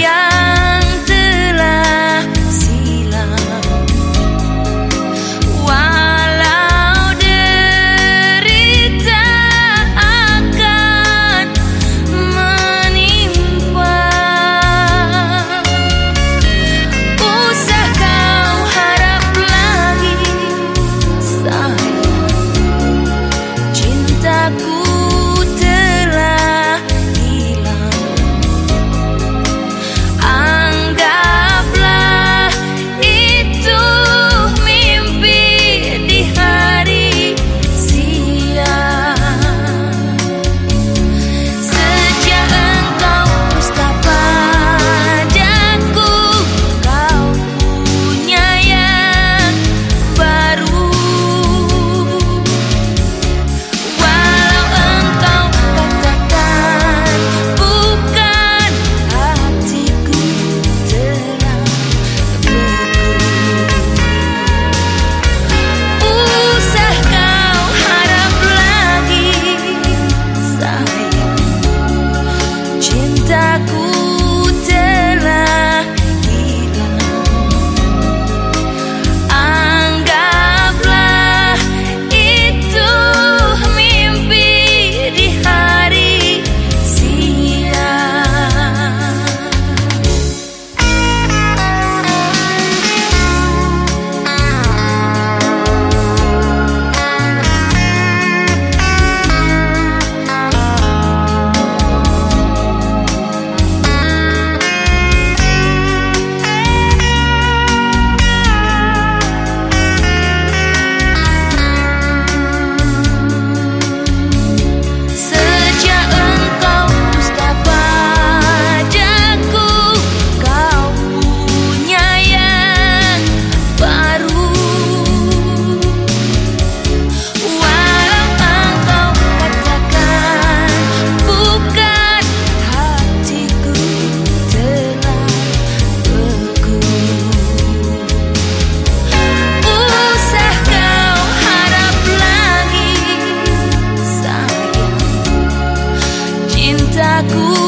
yeah. Aku